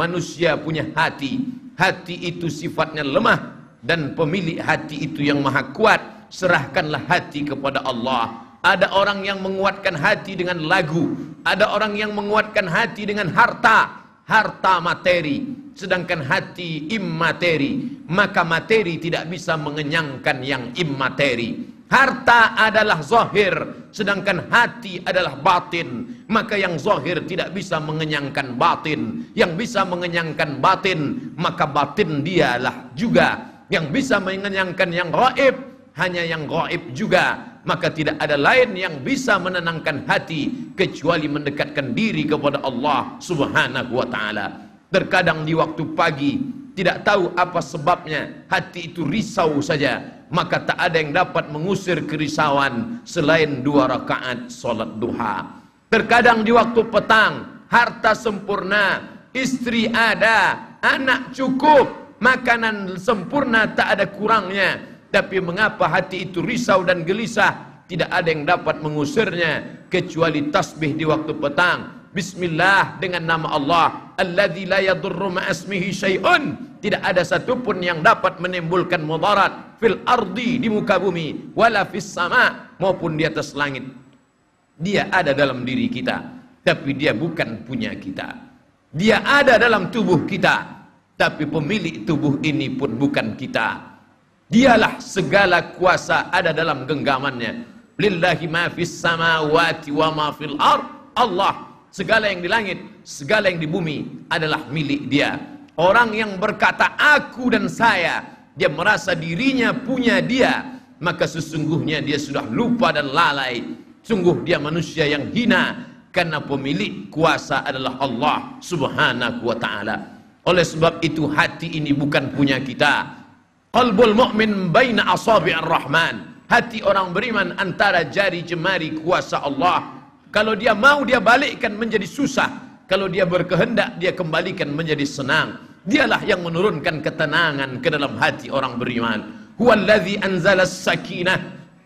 manusia punya hati. Hati itu sifatnya lemah dan pemilik hati itu yang maha kuat. Serahkanlah hati kepada Allah. Ada orang yang menguatkan hati dengan lagu, ada orang yang menguatkan hati dengan harta, harta materi, sedangkan hati immateri, maka materi tidak bisa mengenyangkan yang immateri. Harta adalah zahir, sedangkan hati adalah batin. Maka yang zahir tidak bisa mengenyangkan batin. Yang bisa mengenyangkan batin, maka batin dialah juga. Yang bisa mengenyangkan yang gaib, hanya yang gaib juga. Maka tidak ada lain yang bisa menenangkan hati kecuali mendekatkan diri kepada Allah Subhanahu wa taala. Terkadang di waktu pagi tidak tahu apa sebabnya hati itu risau saja maka tak ada yang dapat mengusir kerisauan selain dua rakaat solat duha. Terkadang di waktu petang, harta sempurna, istri ada, anak cukup, makanan sempurna tak ada kurangnya. Tapi mengapa hati itu risau dan gelisah? Tidak ada yang dapat mengusirnya kecuali tasbih di waktu petang. Bismillah dengan nama Allah. Alladzi la yadurru ma'asmihi syai'un. Tidak ada satupun yang dapat menimbulkan mudarat Fil ardi di muka bumi Wala fis sama maupun di atas langit. Dia ada dalam diri kita Tapi dia bukan punya kita. Dia ada dalam tubuh kita Tapi pemilik tubuh ini pun bukan kita. Dialah segala kuasa ada dalam genggamannya. Lillahi ma fis samawati wa ma fil ard. Allah segala yang di langit, segala yang di bumi adalah milik dia. Orang yang berkata aku dan saya, dia merasa dirinya punya dia, maka sesungguhnya dia sudah lupa dan lalai. Sungguh dia manusia yang hina karena pemilik kuasa adalah Allah Subhanahu wa taala. Oleh sebab itu hati ini bukan punya kita. Qalbul mu'min baina asabi'ir rahman. Hati orang beriman antara jari jemari kuasa Allah kalau dia mau dia balikkan menjadi susah. Kalau dia berkehendak dia kembalikan menjadi senang. Dialah yang menurunkan ketenangan ke dalam hati orang beriman. Huwallazi anzala sakinah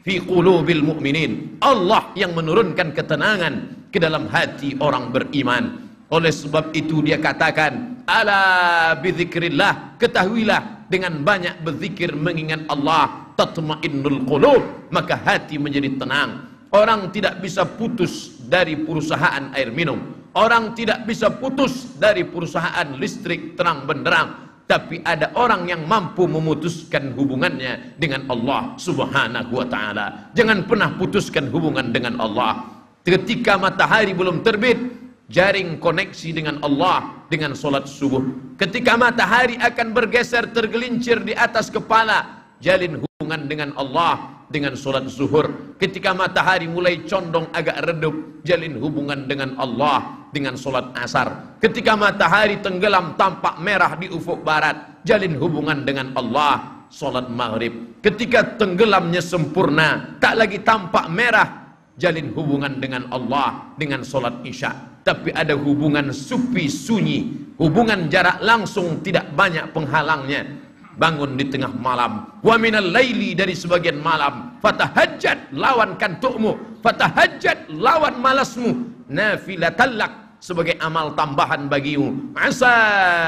fi qulubil mu'minin. Allah yang menurunkan ketenangan ke dalam hati orang beriman. Oleh sebab itu dia katakan, ala bidzikrillah, ketahuilah dengan banyak berzikir mengingat Allah, tatmainnul qulub, maka hati menjadi tenang. Orang tidak bisa putus dari perusahaan air minum. Orang tidak bisa putus dari perusahaan listrik terang benderang. Tapi ada orang yang mampu memutuskan hubungannya dengan Allah subhanahu wa ta'ala. Jangan pernah putuskan hubungan dengan Allah. Ketika matahari belum terbit, jaring koneksi dengan Allah dengan solat subuh. Ketika matahari akan bergeser tergelincir di atas kepala, jalin hubungan dengan Allah dengan solat zuhur. Ketika matahari mulai condong agak redup, jalin hubungan dengan Allah dengan solat asar. Ketika matahari tenggelam tampak merah di ufuk barat, jalin hubungan dengan Allah solat maghrib. Ketika tenggelamnya sempurna, tak lagi tampak merah, jalin hubungan dengan Allah dengan solat isya. Tapi ada hubungan supi sunyi, hubungan jarak langsung tidak banyak penghalangnya bangun di tengah malam. Wa minal laili dari sebagian malam. Fatahajjat lawan kantukmu. Fatahajjat lawan malasmu. Nafilatallak sebagai amal tambahan bagimu. Asa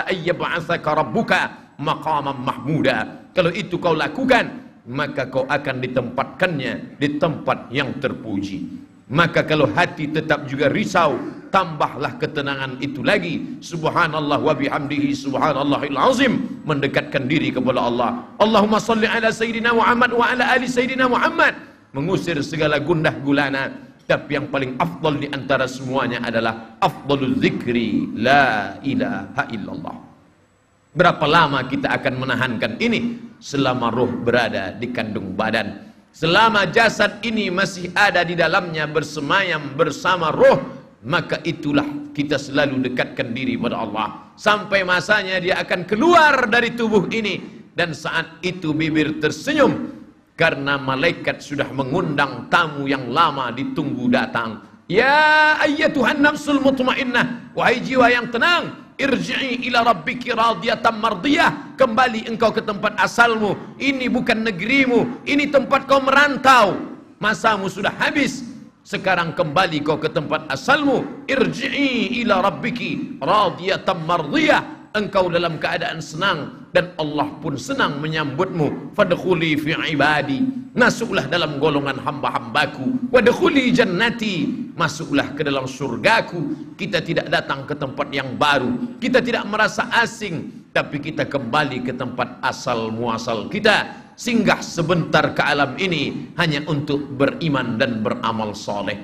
ayyab'atsaka rabbuka maqaman mahmuda. Kalau itu kau lakukan maka kau akan ditempatkannya di tempat yang terpuji. Maka kalau hati tetap juga risau tambahlah ketenangan itu lagi. Subhanallah wa bihamdihi subhanallahil azim. Mendekatkan diri kepada Allah. Allahumma salli ala sayyidina Muhammad wa ala ali sayyidina Muhammad. Mengusir segala gundah gulana. Tapi yang paling afdal di antara semuanya adalah afdalul zikri la ilaha illallah. Berapa lama kita akan menahankan ini? Selama roh berada di kandung badan. Selama jasad ini masih ada di dalamnya bersemayam bersama roh, maka itulah kita selalu dekatkan diri pada Allah. Sampai masanya dia akan keluar dari tubuh ini dan saat itu bibir tersenyum karena malaikat sudah mengundang tamu yang lama ditunggu datang. Ya ayyatuhan nafsul mutmainnah, wahai jiwa yang tenang, Irji'i ila rabbiki radiyatan mardiyah. Kembali engkau ke tempat asalmu. Ini bukan negerimu. Ini tempat kau merantau. Masamu sudah habis. Sekarang kembali kau ke tempat asalmu. Irji'i ila rabbiki radiyatan mardiyah. engkau dalam keadaan senang dan Allah pun senang menyambutmu. Fadkhuli fi ibadi. Masuklah dalam golongan hamba-hambaku. Wadkhuli jannati. Masuklah ke dalam surgaku. Kita tidak datang ke tempat yang baru. Kita tidak merasa asing tapi kita kembali ke tempat asal muasal kita. Singgah sebentar ke alam ini hanya untuk beriman dan beramal soleh